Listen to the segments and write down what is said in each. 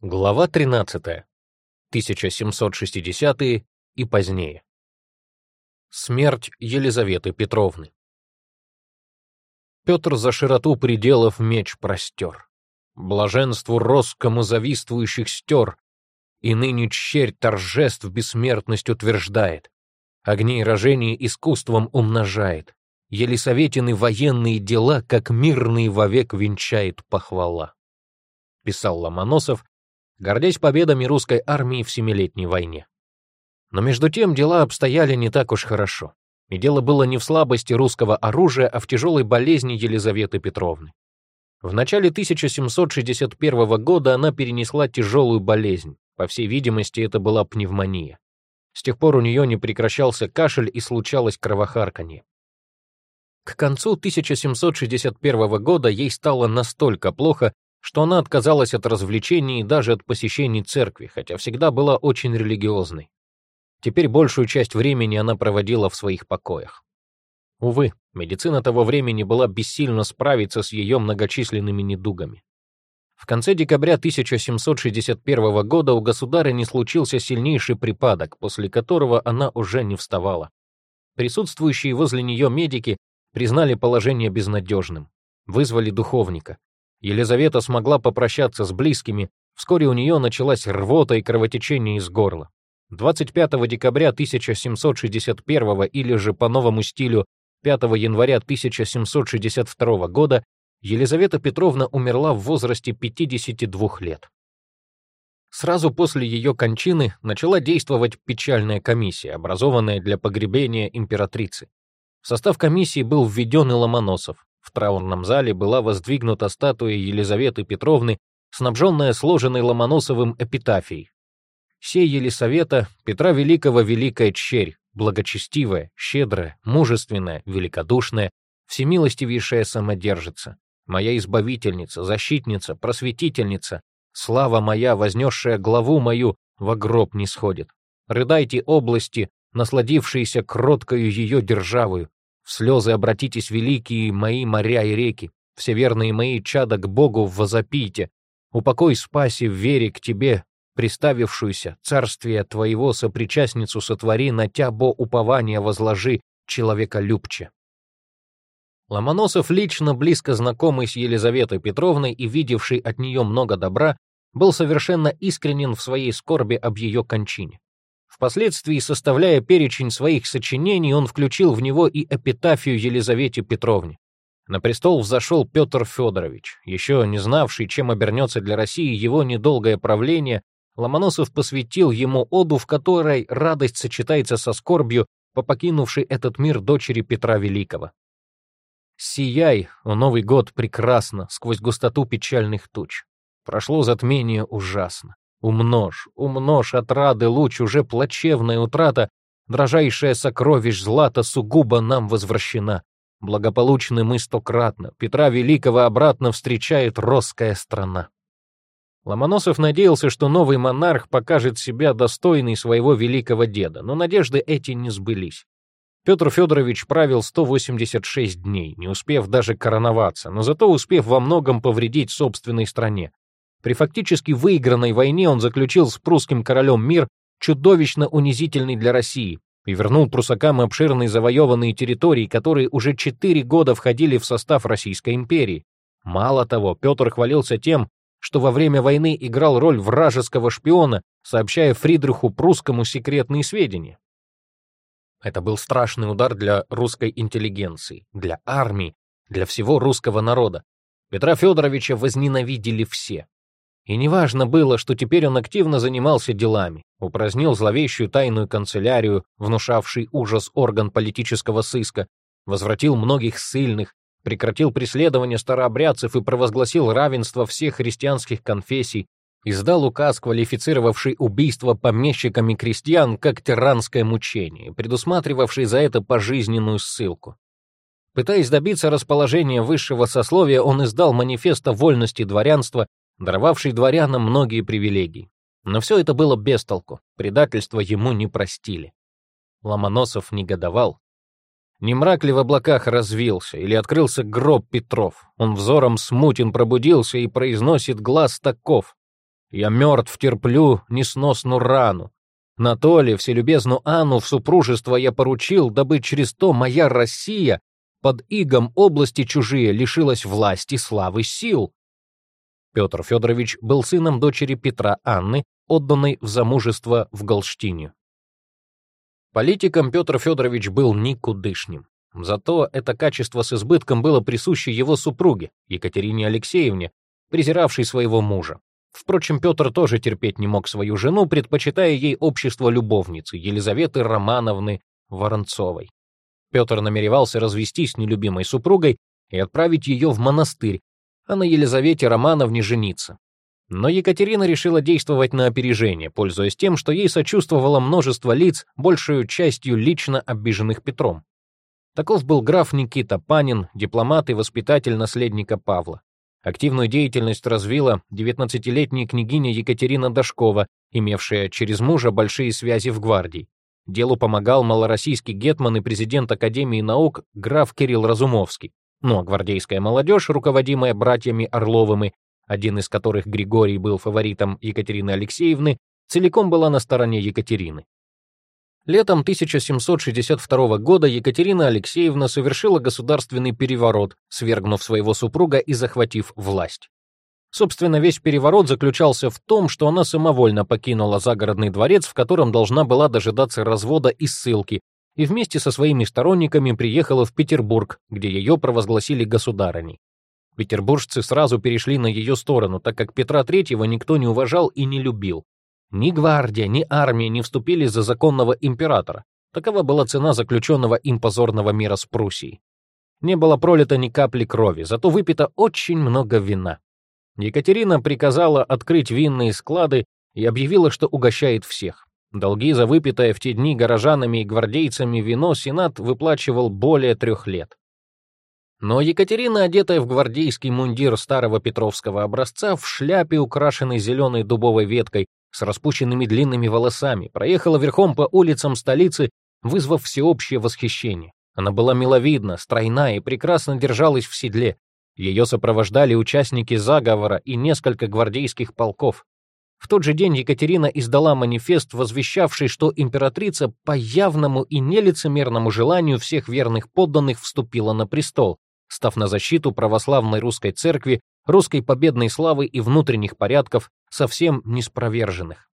Глава 13. 1760-е и позднее. Смерть Елизаветы Петровны. Петр за широту пределов меч простер, блаженству роскому завистующих стер, и ныне черь торжеств бессмертность утверждает, огней рожений искусством умножает, Елисаветины военные дела, как мирный вовек венчает похвала. Писал Ломоносов гордясь победами русской армии в Семилетней войне. Но между тем дела обстояли не так уж хорошо. И дело было не в слабости русского оружия, а в тяжелой болезни Елизаветы Петровны. В начале 1761 года она перенесла тяжелую болезнь. По всей видимости, это была пневмония. С тех пор у нее не прекращался кашель и случалось кровохарканье. К концу 1761 года ей стало настолько плохо, что она отказалась от развлечений и даже от посещений церкви, хотя всегда была очень религиозной. Теперь большую часть времени она проводила в своих покоях. Увы, медицина того времени была бессильна справиться с ее многочисленными недугами. В конце декабря 1761 года у государя случился сильнейший припадок, после которого она уже не вставала. Присутствующие возле нее медики признали положение безнадежным, вызвали духовника. Елизавета смогла попрощаться с близкими, вскоре у нее началась рвота и кровотечение из горла. 25 декабря 1761 или же по новому стилю 5 января 1762 года Елизавета Петровна умерла в возрасте 52 лет. Сразу после ее кончины начала действовать печальная комиссия, образованная для погребения императрицы. В состав комиссии был введен и Ломоносов. В траурном зале была воздвигнута статуя Елизаветы Петровны, снабженная сложенной Ломоносовым эпитафией. «Сей Елисавета, Петра Великого великая черь, благочестивая, щедрая, мужественная, великодушная, всемилостивейшая самодержица, моя избавительница, защитница, просветительница, слава моя, вознесшая главу мою, во гроб не сходит. Рыдайте области, насладившиеся кроткою ее державою, в слезы обратитесь, великие мои моря и реки, все верные мои чада к Богу возопите, упокой спаси в вере к тебе, приставившуюся, царствие твоего сопричастницу сотвори, на тябо упования возложи, человека любче. Ломоносов, лично близко знакомый с Елизаветой Петровной и видевший от нее много добра, был совершенно искренен в своей скорби об ее кончине. Впоследствии, составляя перечень своих сочинений, он включил в него и эпитафию Елизавете Петровне. На престол взошел Петр Федорович. Еще не знавший, чем обернется для России его недолгое правление, Ломоносов посвятил ему оду, в которой радость сочетается со скорбью по покинувшей этот мир дочери Петра Великого. «Сияй, о Новый год, прекрасно, сквозь густоту печальных туч. Прошло затмение ужасно. Умножь, умножь отрады луч, уже плачевная утрата, дрожайшая сокровищ злата сугубо нам возвращена. Благополучны мы стократно, Петра Великого обратно встречает росская страна. Ломоносов надеялся, что новый монарх покажет себя достойный своего великого деда, но надежды эти не сбылись. Петр Федорович правил 186 дней, не успев даже короноваться, но зато успев во многом повредить собственной стране. При фактически выигранной войне он заключил с прусским королем мир, чудовищно унизительный для России, и вернул прусакам обширные завоеванные территории, которые уже четыре года входили в состав Российской империи. Мало того, Петр хвалился тем, что во время войны играл роль вражеского шпиона, сообщая Фридриху Прусскому секретные сведения. Это был страшный удар для русской интеллигенции, для армии, для всего русского народа. Петра Федоровича возненавидели все. И неважно было, что теперь он активно занимался делами, упразднил зловещую тайную канцелярию, внушавший ужас орган политического сыска, возвратил многих ссыльных, прекратил преследование старообрядцев и провозгласил равенство всех христианских конфессий, издал указ, квалифицировавший убийство помещиками крестьян как тиранское мучение, предусматривавший за это пожизненную ссылку. Пытаясь добиться расположения высшего сословия, он издал манифест о вольности дворянства даровавший дворянам многие привилегии. Но все это было без толку, предательство ему не простили. Ломоносов негодовал. Не мрак ли в облаках развился, или открылся гроб Петров? Он взором смутен пробудился и произносит глаз таков. Я мертв терплю несносну рану. На то ли вселюбезну Анну в супружество я поручил, дабы через то моя Россия под игом области чужие лишилась власти, славы, сил. Петр Федорович был сыном дочери Петра Анны, отданной в замужество в Голштине. Политиком Петр Федорович был никудышним. Зато это качество с избытком было присуще его супруге, Екатерине Алексеевне, презиравшей своего мужа. Впрочем, Петр тоже терпеть не мог свою жену, предпочитая ей общество любовницы Елизаветы Романовны Воронцовой. Петр намеревался развестись с нелюбимой супругой и отправить ее в монастырь, а на Елизавете Романовне жениться. Но Екатерина решила действовать на опережение, пользуясь тем, что ей сочувствовало множество лиц, большую частью лично обиженных Петром. Таков был граф Никита Панин, дипломат и воспитатель наследника Павла. Активную деятельность развила 19-летняя княгиня Екатерина Дашкова, имевшая через мужа большие связи в гвардии. Делу помогал малороссийский гетман и президент Академии наук граф Кирилл Разумовский. Ну а гвардейская молодежь, руководимая братьями Орловыми, один из которых Григорий был фаворитом Екатерины Алексеевны, целиком была на стороне Екатерины. Летом 1762 года Екатерина Алексеевна совершила государственный переворот, свергнув своего супруга и захватив власть. Собственно, весь переворот заключался в том, что она самовольно покинула загородный дворец, в котором должна была дожидаться развода и ссылки, и вместе со своими сторонниками приехала в Петербург, где ее провозгласили государыней. Петербуржцы сразу перешли на ее сторону, так как Петра III никто не уважал и не любил. Ни гвардия, ни армия не вступили за законного императора. Такова была цена заключенного им позорного мира с Пруссией. Не было пролито ни капли крови, зато выпито очень много вина. Екатерина приказала открыть винные склады и объявила, что угощает всех. Долги за выпитое в те дни горожанами и гвардейцами вино Сенат выплачивал более трех лет. Но Екатерина, одетая в гвардейский мундир старого петровского образца, в шляпе, украшенной зеленой дубовой веткой, с распущенными длинными волосами, проехала верхом по улицам столицы, вызвав всеобщее восхищение. Она была миловидна, стройна и прекрасно держалась в седле. Ее сопровождали участники заговора и несколько гвардейских полков. В тот же день Екатерина издала манифест, возвещавший, что императрица по явному и нелицемерному желанию всех верных подданных вступила на престол, став на защиту православной русской церкви, русской победной славы и внутренних порядков, совсем неспроверженных.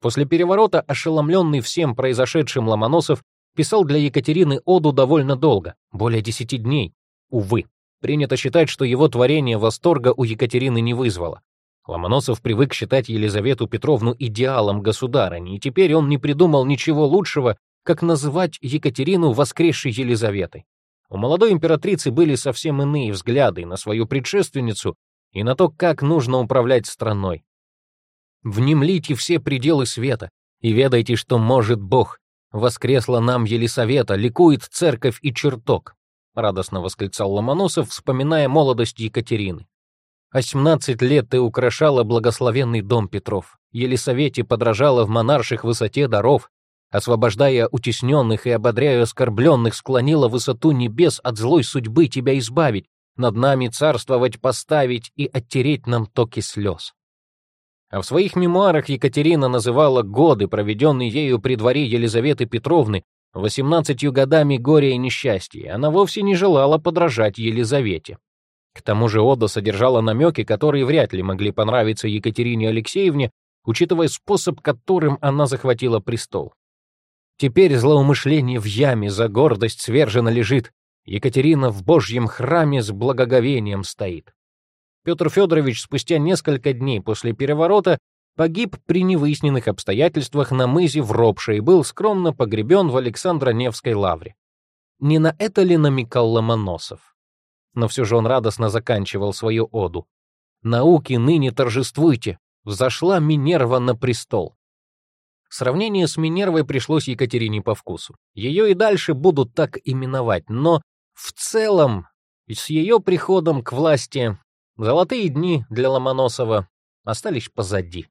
После переворота, ошеломленный всем произошедшим Ломоносов, писал для Екатерины оду довольно долго, более десяти дней. Увы, принято считать, что его творение восторга у Екатерины не вызвало. Ломоносов привык считать Елизавету Петровну идеалом государыни, и теперь он не придумал ничего лучшего, как называть Екатерину воскресшей Елизаветой. У молодой императрицы были совсем иные взгляды на свою предшественницу и на то, как нужно управлять страной. «Внемлите все пределы света и ведайте, что может Бог. Воскресла нам Елисавета, ликует церковь и чертог», — радостно восклицал Ломоносов, вспоминая молодость Екатерины. Восемнадцать лет ты украшала благословенный дом Петров. Елисавете подражала в монарших высоте даров, освобождая утесненных и ободряя оскорбленных, склонила высоту небес от злой судьбы тебя избавить, над нами царствовать поставить и оттереть нам токи слез. А в своих мемуарах Екатерина называла годы, проведенные ею при дворе Елизаветы Петровны, восемнадцатью годами горя и несчастья. Она вовсе не желала подражать Елизавете. К тому же Ода содержала намеки, которые вряд ли могли понравиться Екатерине Алексеевне, учитывая способ, которым она захватила престол. Теперь злоумышление в яме за гордость свержено лежит. Екатерина в Божьем храме с благоговением стоит. Петр Федорович спустя несколько дней после переворота погиб при невыясненных обстоятельствах на мызе в Ропше и был скромно погребен в Александро-Невской лавре. Не на это ли намекал Ломоносов? Но все же он радостно заканчивал свою оду. «Науки ныне торжествуйте! Взошла Минерва на престол!» Сравнение с Минервой пришлось Екатерине по вкусу. Ее и дальше будут так именовать, но в целом с ее приходом к власти золотые дни для Ломоносова остались позади.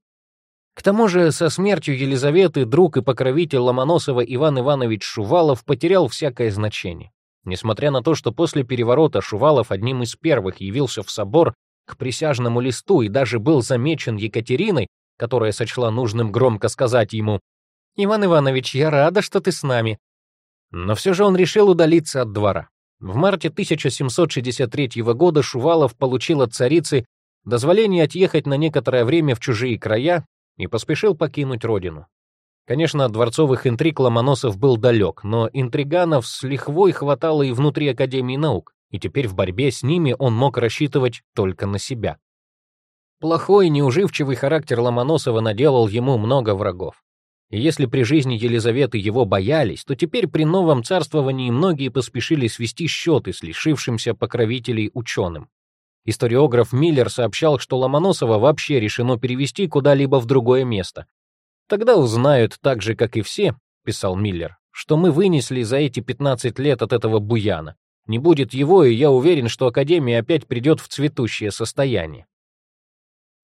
К тому же со смертью Елизаветы друг и покровитель Ломоносова Иван Иванович Шувалов потерял всякое значение. Несмотря на то, что после переворота Шувалов одним из первых явился в собор, к присяжному листу и даже был замечен Екатериной, которая сочла нужным громко сказать ему «Иван Иванович, я рада, что ты с нами». Но все же он решил удалиться от двора. В марте 1763 года Шувалов получил от царицы дозволение отъехать на некоторое время в чужие края и поспешил покинуть родину. Конечно, от дворцовых интриг Ломоносов был далек, но интриганов с лихвой хватало и внутри Академии наук, и теперь в борьбе с ними он мог рассчитывать только на себя. Плохой, неуживчивый характер Ломоносова наделал ему много врагов. И если при жизни Елизаветы его боялись, то теперь при новом царствовании многие поспешили свести счеты с лишившимся покровителей ученым. Историограф Миллер сообщал, что Ломоносова вообще решено перевести куда-либо в другое место. «Тогда узнают так же, как и все», — писал Миллер, «что мы вынесли за эти 15 лет от этого буяна. Не будет его, и я уверен, что Академия опять придет в цветущее состояние».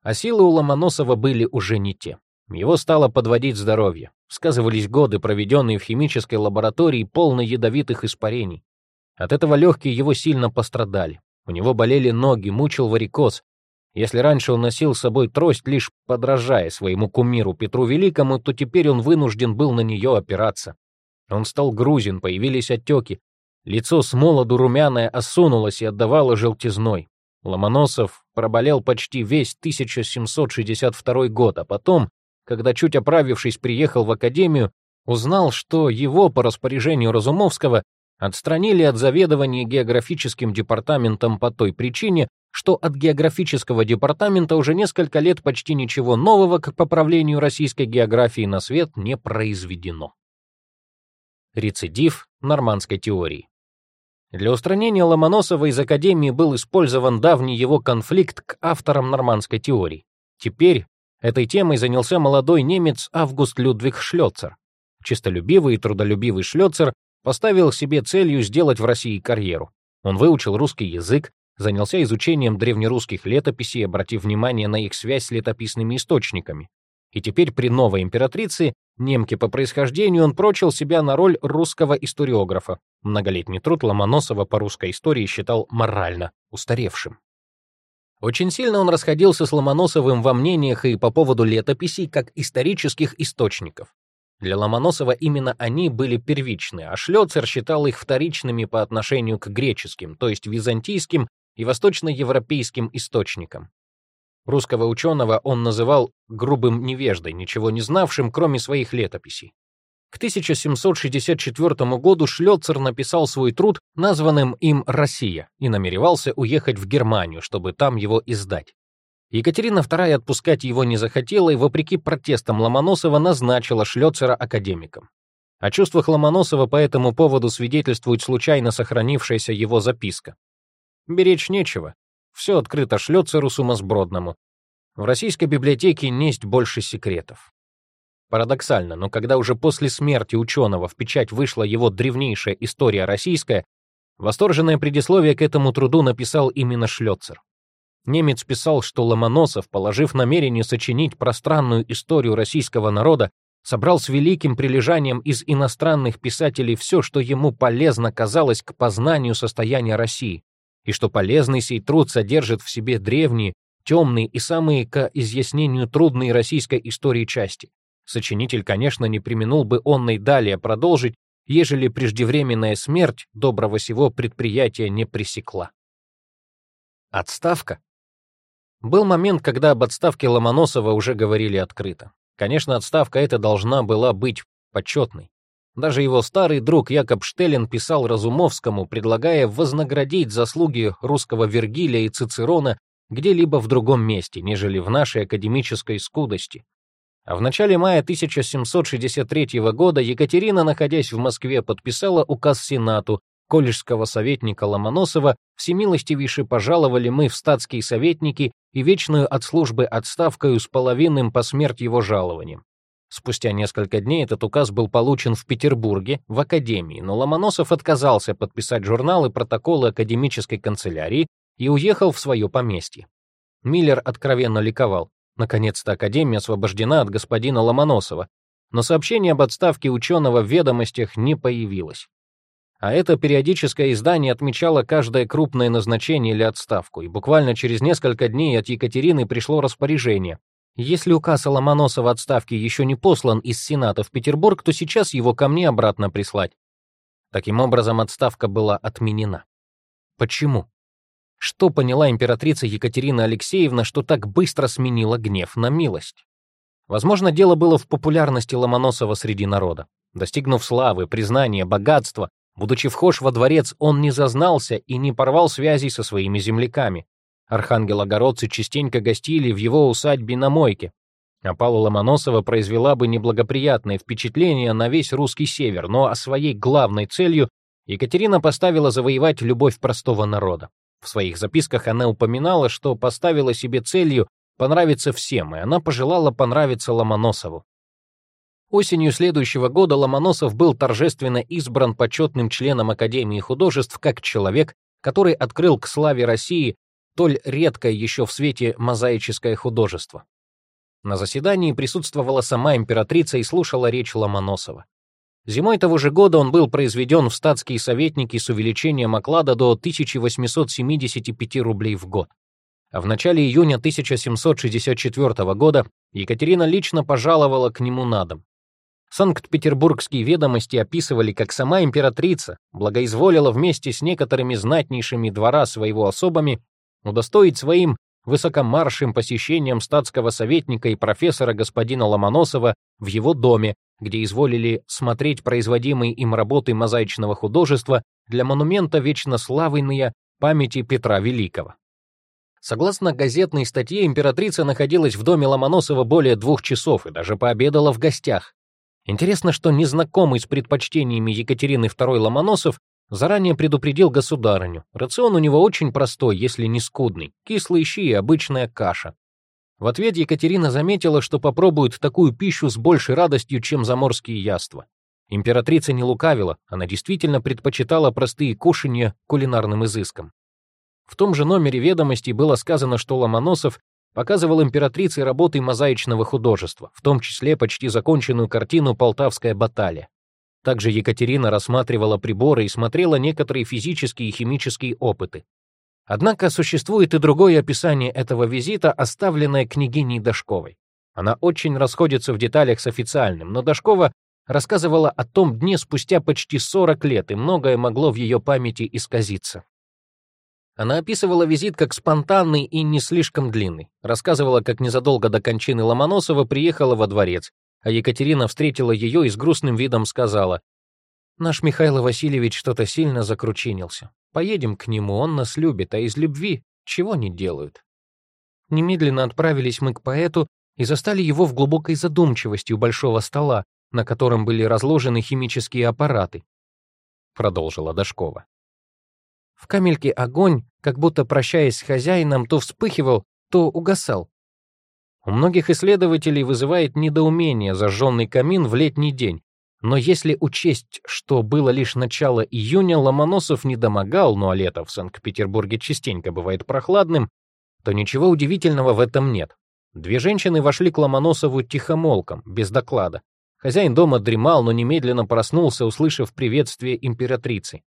А силы у Ломоносова были уже не те. Его стало подводить здоровье. Сказывались годы, проведенные в химической лаборатории, полной ядовитых испарений. От этого легкие его сильно пострадали. У него болели ноги, мучил варикоз. Если раньше он носил с собой трость, лишь подражая своему кумиру Петру Великому, то теперь он вынужден был на нее опираться. Он стал грузин, появились отеки. Лицо с молоду румяное осунулось и отдавало желтизной. Ломоносов проболел почти весь 1762 год, а потом, когда чуть оправившись приехал в академию, узнал, что его по распоряжению Разумовского отстранили от заведования географическим департаментом по той причине, что от географического департамента уже несколько лет почти ничего нового к поправлению российской географии на свет не произведено. Рецидив нормандской теории. Для устранения Ломоносова из Академии был использован давний его конфликт к авторам нормандской теории. Теперь Этой темой занялся молодой немец Август Людвиг Шлёцер. Чистолюбивый и трудолюбивый Шлёцер поставил себе целью сделать в России карьеру. Он выучил русский язык, занялся изучением древнерусских летописей, обратив внимание на их связь с летописными источниками. И теперь при новой императрице, немке по происхождению, он прочил себя на роль русского историографа. Многолетний труд Ломоносова по русской истории считал морально устаревшим. Очень сильно он расходился с Ломоносовым во мнениях и по поводу летописей как исторических источников. Для Ломоносова именно они были первичны, а Шлёцер считал их вторичными по отношению к греческим, то есть византийским и восточноевропейским источникам. Русского ученого он называл грубым невеждой, ничего не знавшим, кроме своих летописей. К 1764 году Шлёцер написал свой труд, названным им «Россия», и намеревался уехать в Германию, чтобы там его издать. Екатерина II отпускать его не захотела и, вопреки протестам Ломоносова, назначила Шлёцера академиком. О чувствах Ломоносова по этому поводу свидетельствует случайно сохранившаяся его записка. «Беречь нечего. Все открыто Шлёцеру сумасбродному. В российской библиотеке несть больше секретов. Парадоксально, но когда уже после смерти ученого в печать вышла его древнейшая история российская, восторженное предисловие к этому труду написал именно Шлёцер. Немец писал, что Ломоносов, положив намерение сочинить пространную историю российского народа, собрал с великим прилежанием из иностранных писателей все, что ему полезно казалось к познанию состояния России, и что полезный сей труд содержит в себе древние, темные и самые к изъяснению трудные российской истории части. Сочинитель, конечно, не применул бы онной далее продолжить, ежели преждевременная смерть доброго сего предприятия не пресекла. Отставка? Был момент, когда об отставке Ломоносова уже говорили открыто. Конечно, отставка эта должна была быть почетной. Даже его старый друг Якоб Штеллин писал Разумовскому, предлагая вознаградить заслуги русского Вергилия и Цицерона где-либо в другом месте, нежели в нашей академической скудости, а в начале мая 1763 года Екатерина, находясь в Москве, подписала указ Сенату, колледжского советника Ломоносова всемилостивейше пожаловали мы в статские советники и вечную от службы отставкою с половинным по смерть его жалованием. Спустя несколько дней этот указ был получен в Петербурге, в Академии, но Ломоносов отказался подписать журналы протоколы академической канцелярии и уехал в свое поместье. Миллер откровенно ликовал. Наконец-то Академия освобождена от господина Ломоносова, но сообщение об отставке ученого в ведомостях не появилось. А это периодическое издание отмечало каждое крупное назначение или отставку, и буквально через несколько дней от Екатерины пришло распоряжение. Если указ о Ломоносова отставке еще не послан из Сената в Петербург, то сейчас его ко мне обратно прислать. Таким образом, отставка была отменена. Почему? Что поняла императрица Екатерина Алексеевна, что так быстро сменила гнев на милость? Возможно, дело было в популярности Ломоносова среди народа. Достигнув славы, признания, богатства, Будучи вхож во дворец, он не зазнался и не порвал связей со своими земляками. Архангелогородцы частенько гостили в его усадьбе на Мойке. Опала Ломоносова произвела бы неблагоприятное впечатление на весь русский север, но о своей главной целью Екатерина поставила завоевать любовь простого народа. В своих записках она упоминала, что поставила себе целью понравиться всем, и она пожелала понравиться Ломоносову. Осенью следующего года Ломоносов был торжественно избран почетным членом Академии художеств как человек, который открыл к славе России толь редкое еще в свете мозаическое художество. На заседании присутствовала сама императрица и слушала речь Ломоносова. Зимой того же года он был произведен в статские советники с увеличением оклада до 1875 рублей в год. А в начале июня 1764 года Екатерина лично пожаловала к нему на дом. Санкт-Петербургские ведомости описывали, как сама императрица благоизволила вместе с некоторыми знатнейшими двора своего особами удостоить своим высокомаршим посещением статского советника и профессора господина Ломоносова в его доме, где изволили смотреть производимые им работы мозаичного художества для монумента вечно славной памяти Петра Великого. Согласно газетной статье, императрица находилась в доме Ломоносова более двух часов и даже пообедала в гостях. Интересно, что незнакомый с предпочтениями Екатерины II Ломоносов заранее предупредил государыню. Рацион у него очень простой, если не скудный. Кислые щи и обычная каша. В ответ Екатерина заметила, что попробует такую пищу с большей радостью, чем заморские яства. Императрица не лукавила, она действительно предпочитала простые кушанья кулинарным изыскам. В том же номере ведомостей было сказано, что Ломоносов показывал императрице работы мозаичного художества, в том числе почти законченную картину «Полтавская баталия». Также Екатерина рассматривала приборы и смотрела некоторые физические и химические опыты. Однако существует и другое описание этого визита, оставленное княгиней Дашковой. Она очень расходится в деталях с официальным, но Дашкова рассказывала о том дне спустя почти 40 лет, и многое могло в ее памяти исказиться. Она описывала визит как спонтанный и не слишком длинный. Рассказывала, как незадолго до кончины Ломоносова приехала во дворец, а Екатерина встретила ее и с грустным видом сказала, «Наш Михаил Васильевич что-то сильно закручинился. Поедем к нему, он нас любит, а из любви чего не делают». Немедленно отправились мы к поэту и застали его в глубокой задумчивости у большого стола, на котором были разложены химические аппараты, продолжила Дашкова. В камельке огонь, как будто прощаясь с хозяином, то вспыхивал, то угасал. У многих исследователей вызывает недоумение зажженный камин в летний день. Но если учесть, что было лишь начало июня, Ломоносов не домогал, ну а лето в Санкт-Петербурге частенько бывает прохладным, то ничего удивительного в этом нет. Две женщины вошли к Ломоносову тихомолком, без доклада. Хозяин дома дремал, но немедленно проснулся, услышав приветствие императрицы.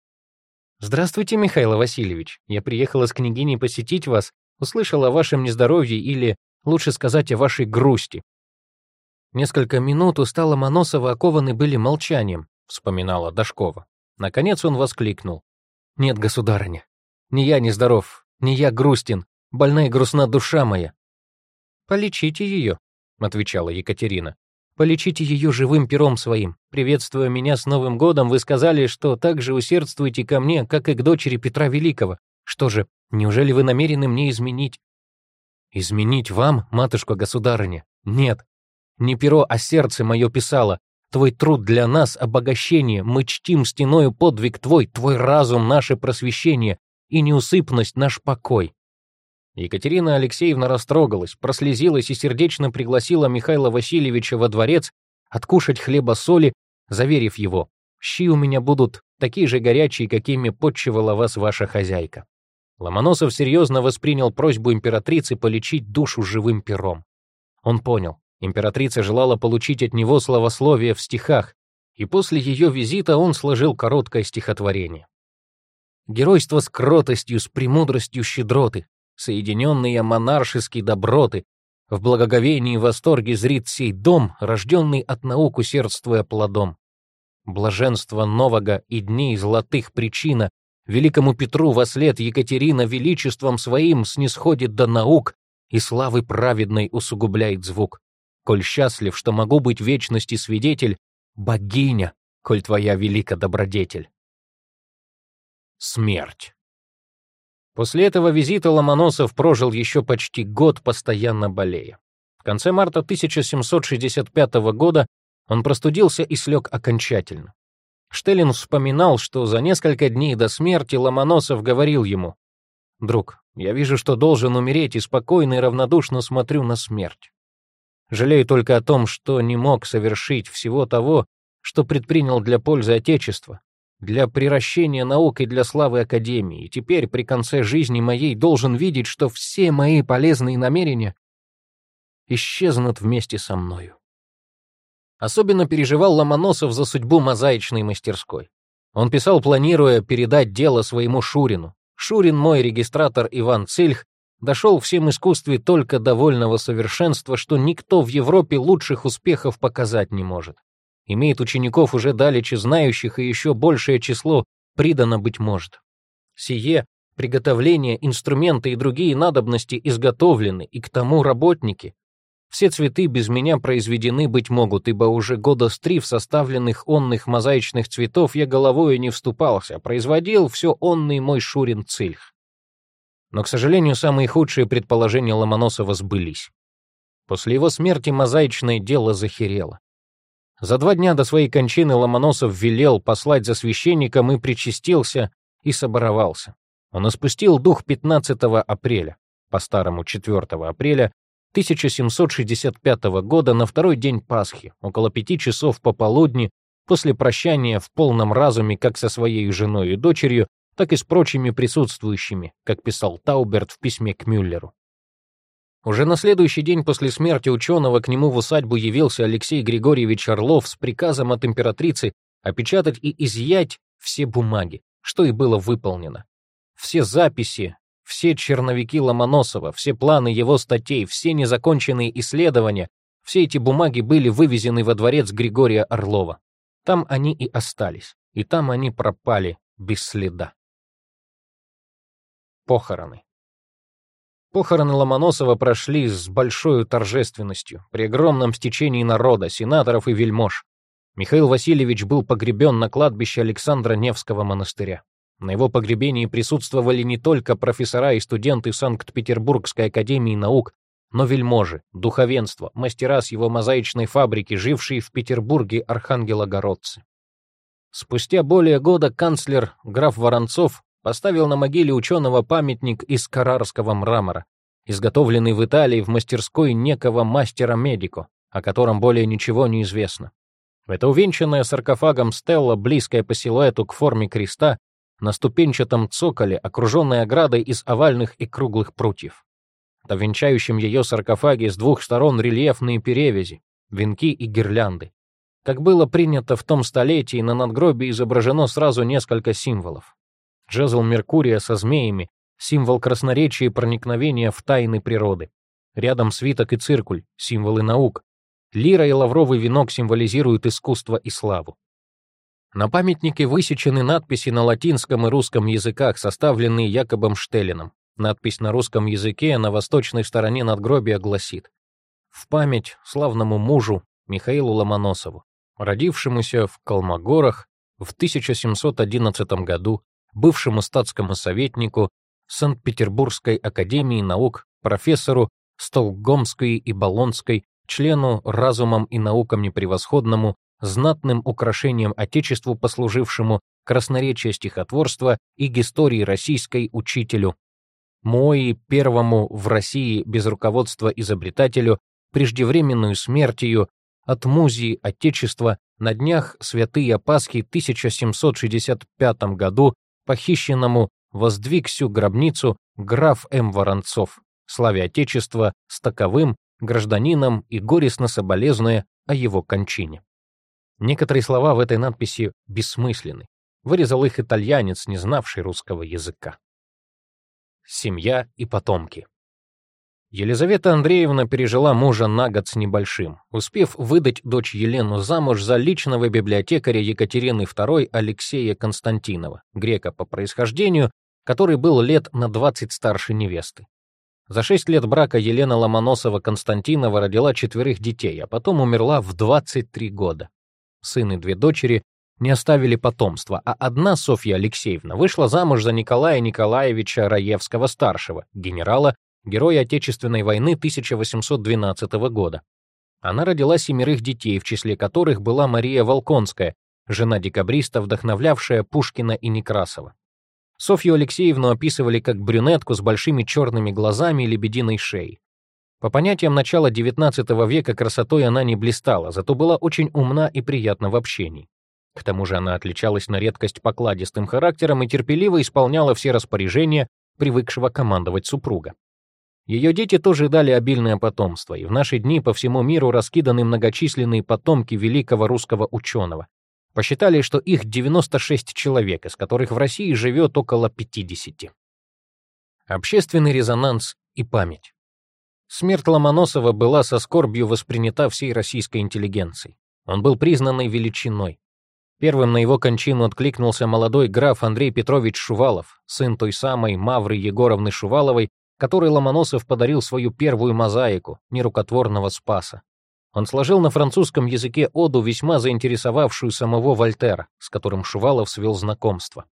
«Здравствуйте, Михаил Васильевич. Я приехала с княгиней посетить вас, услышала о вашем нездоровье или, лучше сказать, о вашей грусти». Несколько минут устало Моносова окованы были молчанием, вспоминала Дашкова. Наконец он воскликнул. «Нет, государыня, ни я не здоров, ни я грустен, больна и грустна душа моя». «Полечите ее», — отвечала Екатерина. Полечите ее живым пером своим. Приветствуя меня с Новым годом, вы сказали, что так же усердствуете ко мне, как и к дочери Петра Великого. Что же, неужели вы намерены мне изменить? Изменить вам, матушка-государыня? Нет. Не перо, а сердце мое писало. Твой труд для нас — обогащение, мы чтим стеною подвиг твой, твой разум — наше просвещение, и неусыпность — наш покой. Екатерина Алексеевна растрогалась, прослезилась и сердечно пригласила Михаила Васильевича во дворец откушать хлеба-соли, заверив его, «Щи у меня будут такие же горячие, какими подчевала вас ваша хозяйка». Ломоносов серьезно воспринял просьбу императрицы полечить душу живым пером. Он понял, императрица желала получить от него словословие в стихах, и после ее визита он сложил короткое стихотворение. Геройство с кротостью, с премудростью щедроты, соединенные монаршеские доброты, в благоговении и восторге зрит сей дом, рожденный от наук усердствуя плодом. Блаженство нового и дней золотых причина, великому Петру во след Екатерина величеством своим снисходит до наук и славы праведной усугубляет звук. Коль счастлив, что могу быть вечности свидетель, богиня, коль твоя велика добродетель. Смерть. После этого визита Ломоносов прожил еще почти год, постоянно болея. В конце марта 1765 года он простудился и слег окончательно. Штеллин вспоминал, что за несколько дней до смерти Ломоносов говорил ему, «Друг, я вижу, что должен умереть, и спокойно и равнодушно смотрю на смерть. Жалею только о том, что не мог совершить всего того, что предпринял для пользы Отечества, для приращения наук и для славы Академии, и теперь при конце жизни моей должен видеть, что все мои полезные намерения исчезнут вместе со мною. Особенно переживал Ломоносов за судьбу мозаичной мастерской. Он писал, планируя передать дело своему Шурину. Шурин, мой регистратор Иван Цильх, дошел всем искусстве только довольного совершенства, что никто в Европе лучших успехов показать не может имеет учеников уже далече знающих, и еще большее число придано, быть может. Сие, приготовление, инструменты и другие надобности изготовлены, и к тому работники. Все цветы без меня произведены, быть могут, ибо уже года с три в составленных онных мозаичных цветов я головою не вступался, а производил все онный мой Шурин Цильх. Но, к сожалению, самые худшие предположения Ломоносова сбылись. После его смерти мозаичное дело захерело. За два дня до своей кончины Ломоносов велел послать за священником и причастился, и соборовался. Он испустил дух 15 апреля, по-старому 4 апреля 1765 года на второй день Пасхи, около пяти часов пополудни, после прощания в полном разуме как со своей женой и дочерью, так и с прочими присутствующими, как писал Тауберт в письме к Мюллеру. Уже на следующий день после смерти ученого к нему в усадьбу явился Алексей Григорьевич Орлов с приказом от императрицы опечатать и изъять все бумаги, что и было выполнено. Все записи, все черновики Ломоносова, все планы его статей, все незаконченные исследования, все эти бумаги были вывезены во дворец Григория Орлова. Там они и остались, и там они пропали без следа. Похороны. Похороны Ломоносова прошли с большой торжественностью, при огромном стечении народа, сенаторов и вельмож. Михаил Васильевич был погребен на кладбище Александра Невского монастыря. На его погребении присутствовали не только профессора и студенты Санкт-Петербургской академии наук, но вельможи, духовенство, мастера с его мозаичной фабрики, жившие в Петербурге архангелогородцы. Спустя более года канцлер граф Воронцов поставил на могиле ученого памятник из карарского мрамора, изготовленный в Италии в мастерской некого мастера-медико, о котором более ничего не известно. Это увенчанная саркофагом стелла, близкая по силуэту к форме креста, на ступенчатом цоколе, окруженная оградой из овальных и круглых прутьев. На венчающем ее саркофаге с двух сторон рельефные перевязи, венки и гирлянды. Как было принято в том столетии, на надгробии изображено сразу несколько символов. Жезл Меркурия со змеями, символ красноречия и проникновения в тайны природы. Рядом свиток и циркуль, символы наук. Лира и лавровый венок символизируют искусство и славу. На памятнике высечены надписи на латинском и русском языках, составленные Якобом Штеллином. Надпись на русском языке на восточной стороне надгробия гласит «В память славному мужу Михаилу Ломоносову, родившемуся в Колмогорах в 1711 году бывшему статскому советнику Санкт-Петербургской академии наук, профессору Столгомской и Болонской, члену разумом и науками превосходному, знатным украшением Отечеству послужившему, красноречие стихотворства и истории российской учителю, Мои первому в России без руководства изобретателю, преждевременную смертью, от музии Отечества на днях святые Пасхи 1765 году похищенному воздвиг всю гробницу граф М. Воронцов, славя Отечества с таковым гражданином и горестно соболезнуя о его кончине. Некоторые слова в этой надписи бессмысленны. Вырезал их итальянец, не знавший русского языка. Семья и потомки. Елизавета Андреевна пережила мужа на год с небольшим, успев выдать дочь Елену замуж за личного библиотекаря Екатерины II Алексея Константинова, грека по происхождению, который был лет на 20 старше невесты. За шесть лет брака Елена Ломоносова-Константинова родила четверых детей, а потом умерла в 23 года. Сын и две дочери не оставили потомства, а одна Софья Алексеевна вышла замуж за Николая Николаевича Раевского-старшего, генерала, героя Отечественной войны 1812 года. Она родила семерых детей, в числе которых была Мария Волконская, жена декабриста, вдохновлявшая Пушкина и Некрасова. Софью Алексеевну описывали как брюнетку с большими черными глазами и лебединой шеей. По понятиям начала XIX века красотой она не блистала, зато была очень умна и приятна в общении. К тому же она отличалась на редкость покладистым характером и терпеливо исполняла все распоряжения привыкшего командовать супруга. Ее дети тоже дали обильное потомство, и в наши дни по всему миру раскиданы многочисленные потомки великого русского ученого. Посчитали, что их 96 человек, из которых в России живет около 50. Общественный резонанс и память. Смерть Ломоносова была со скорбью воспринята всей российской интеллигенцией. Он был признанной величиной. Первым на его кончину откликнулся молодой граф Андрей Петрович Шувалов, сын той самой Мавры Егоровны Шуваловой, которой Ломоносов подарил свою первую мозаику, нерукотворного Спаса. Он сложил на французском языке оду, весьма заинтересовавшую самого Вольтера, с которым Шувалов свел знакомство.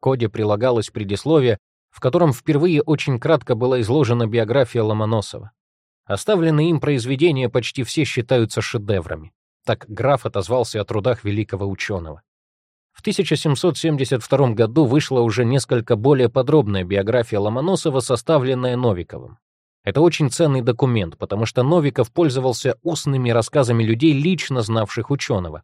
К оде прилагалось предисловие, в котором впервые очень кратко была изложена биография Ломоносова. Оставленные им произведения почти все считаются шедеврами. Так граф отозвался о трудах великого ученого. В 1772 году вышла уже несколько более подробная биография Ломоносова, составленная Новиковым. Это очень ценный документ, потому что Новиков пользовался устными рассказами людей, лично знавших ученого.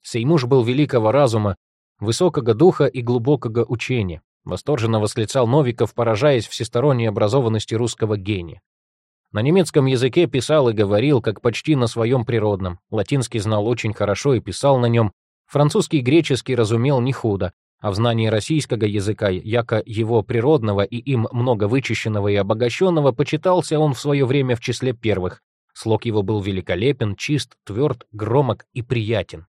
Сей муж был великого разума, высокого духа и глубокого учения. Восторженно восклицал Новиков, поражаясь всесторонней образованности русского гения. На немецком языке писал и говорил, как почти на своем природном. Латинский знал очень хорошо и писал на нем, Французский и греческий разумел не худо, а в знании российского языка, яко его природного и им много вычищенного и обогащенного, почитался он в свое время в числе первых. Слог его был великолепен, чист, тверд, громок и приятен.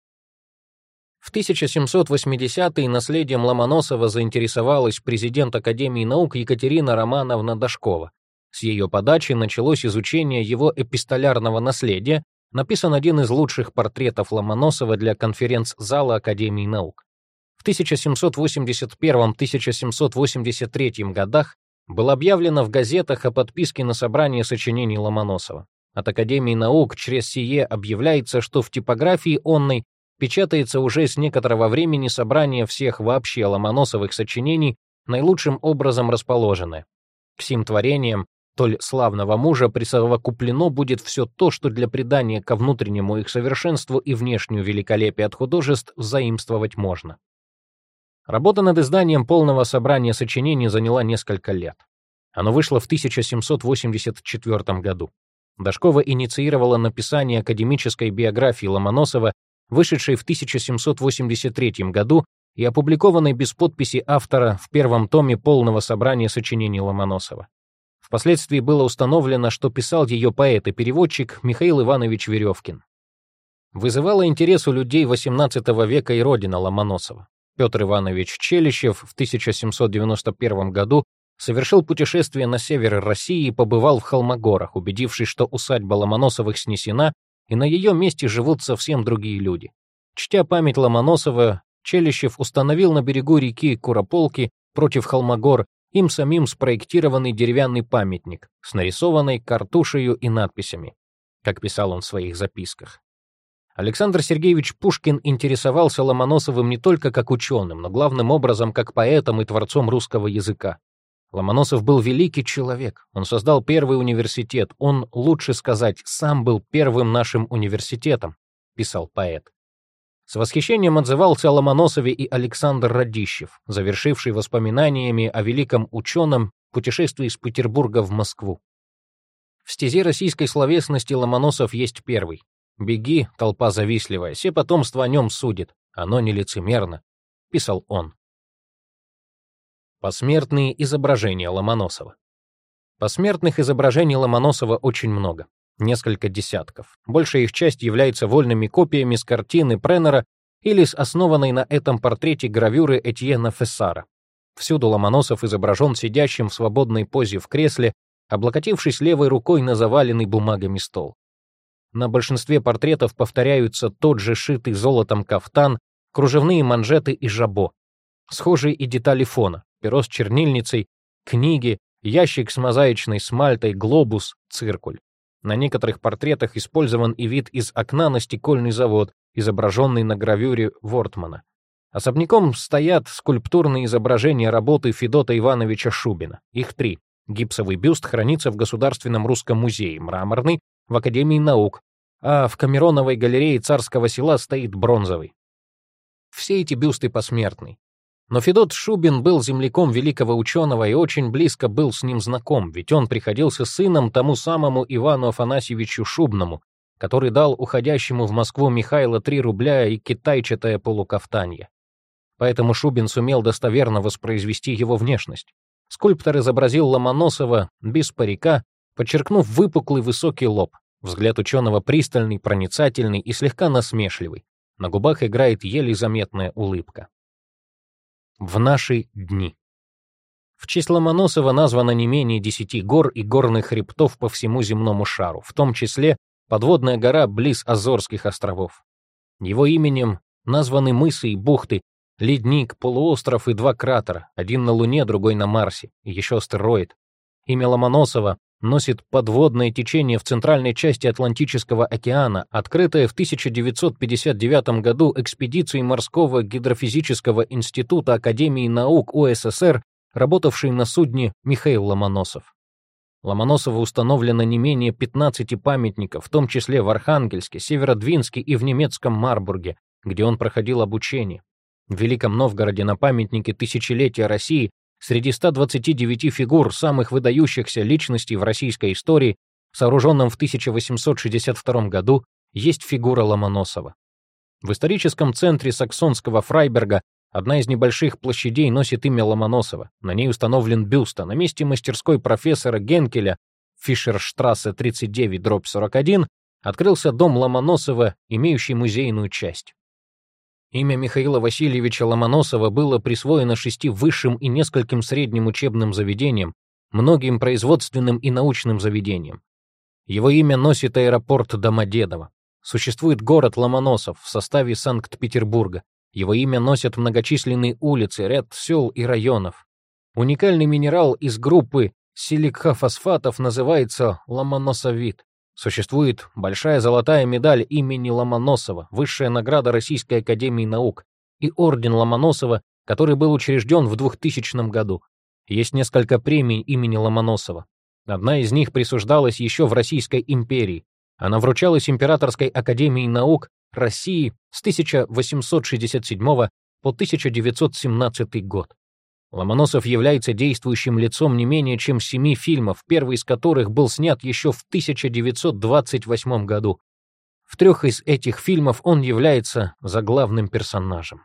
В 1780-е наследием Ломоносова заинтересовалась президент Академии наук Екатерина Романовна Дашкова. С ее подачи началось изучение его эпистолярного наследия, написан один из лучших портретов Ломоносова для конференц-зала Академии наук. В 1781-1783 годах было объявлено в газетах о подписке на собрание сочинений Ломоносова. От Академии наук через сие объявляется, что в типографии онной печатается уже с некоторого времени собрание всех вообще Ломоносовых сочинений, наилучшим образом расположенное. К сим творениям толь славного мужа присовокуплено будет все то, что для придания ко внутреннему их совершенству и внешнюю великолепию от художеств заимствовать можно. Работа над изданием полного собрания сочинений заняла несколько лет. Оно вышло в 1784 году. Дашкова инициировала написание академической биографии Ломоносова, вышедшей в 1783 году и опубликованной без подписи автора в первом томе полного собрания сочинений Ломоносова. Впоследствии было установлено, что писал ее поэт и переводчик Михаил Иванович Веревкин. Вызывала интерес у людей XVIII века и родина Ломоносова. Петр Иванович Челищев в 1791 году совершил путешествие на север России и побывал в Холмогорах, убедившись, что усадьба Ломоносовых снесена, и на ее месте живут совсем другие люди. Чтя память Ломоносова, Челищев установил на берегу реки Курополки против Холмогор им самим спроектированный деревянный памятник с нарисованной картушею и надписями, как писал он в своих записках. Александр Сергеевич Пушкин интересовался Ломоносовым не только как ученым, но главным образом как поэтом и творцом русского языка. Ломоносов был великий человек, он создал первый университет, он, лучше сказать, сам был первым нашим университетом, писал поэт. С восхищением отзывался о Ломоносове и Александр Радищев, завершивший воспоминаниями о великом ученом путешествии из Петербурга в Москву. В стезе российской словесности Ломоносов есть первый. Беги, толпа завистливая, все потомство о нем судит. Оно нелицемерно», — писал он. Посмертные изображения Ломоносова Посмертных изображений Ломоносова очень много, несколько десятков. Большая их часть является вольными копиями с картины Преннера или с основанной на этом портрете гравюры Этьена Фессара. Всюду Ломоносов изображен сидящим в свободной позе в кресле, облокотившись левой рукой на заваленный бумагами стол. На большинстве портретов повторяются тот же шитый золотом кафтан, кружевные манжеты и жабо. Схожие и детали фона, перо с чернильницей, книги, ящик с мозаичной смальтой, глобус, циркуль. На некоторых портретах использован и вид из окна на стекольный завод, изображенный на гравюре Вортмана. Особняком стоят скульптурные изображения работы Федота Ивановича Шубина. Их три. Гипсовый бюст хранится в Государственном русском музее, мраморный — в Академии наук, а в Камероновой галерее Царского села стоит бронзовый. Все эти бюсты посмертны. Но Федот Шубин был земляком великого ученого и очень близко был с ним знаком, ведь он приходился сыном тому самому Ивану Афанасьевичу Шубному, который дал уходящему в Москву Михаила 3 рубля и китайчатое полукафтанье. Поэтому Шубин сумел достоверно воспроизвести его внешность. Скульптор изобразил Ломоносова без парика, подчеркнув выпуклый высокий лоб. Взгляд ученого пристальный, проницательный и слегка насмешливый. На губах играет еле заметная улыбка в наши дни. В честь Ломоносова названо не менее десяти гор и горных хребтов по всему земному шару, в том числе подводная гора близ Азорских островов. Его именем названы мысы и бухты, ледник, полуостров и два кратера, один на Луне, другой на Марсе, и еще астероид. Имя Ломоносова носит подводное течение в центральной части Атлантического океана, открытое в 1959 году экспедицией Морского гидрофизического института Академии наук УССР, работавшей на судне Михаил Ломоносов. Ломоносову установлено не менее 15 памятников, в том числе в Архангельске, Северодвинске и в немецком Марбурге, где он проходил обучение. В Великом Новгороде на памятнике тысячелетия России Среди 129 фигур самых выдающихся личностей в российской истории, сооруженном в 1862 году, есть фигура Ломоносова. В историческом центре саксонского Фрайберга одна из небольших площадей носит имя Ломоносова. На ней установлен бюст, а на месте мастерской профессора Генкеля Фишерштрассе 39-41 открылся дом Ломоносова, имеющий музейную часть. Имя Михаила Васильевича Ломоносова было присвоено шести высшим и нескольким средним учебным заведениям, многим производственным и научным заведениям. Его имя носит аэропорт Домодедово. Существует город Ломоносов в составе Санкт-Петербурга. Его имя носят многочисленные улицы, ряд сел и районов. Уникальный минерал из группы силикофосфатов называется ломоносовит. Существует большая золотая медаль имени Ломоносова, высшая награда Российской Академии Наук и орден Ломоносова, который был учрежден в 2000 году. Есть несколько премий имени Ломоносова. Одна из них присуждалась еще в Российской империи. Она вручалась Императорской Академией Наук России с 1867 по 1917 год. Ломоносов является действующим лицом не менее чем семи фильмов, первый из которых был снят еще в 1928 году. В трех из этих фильмов он является заглавным персонажем.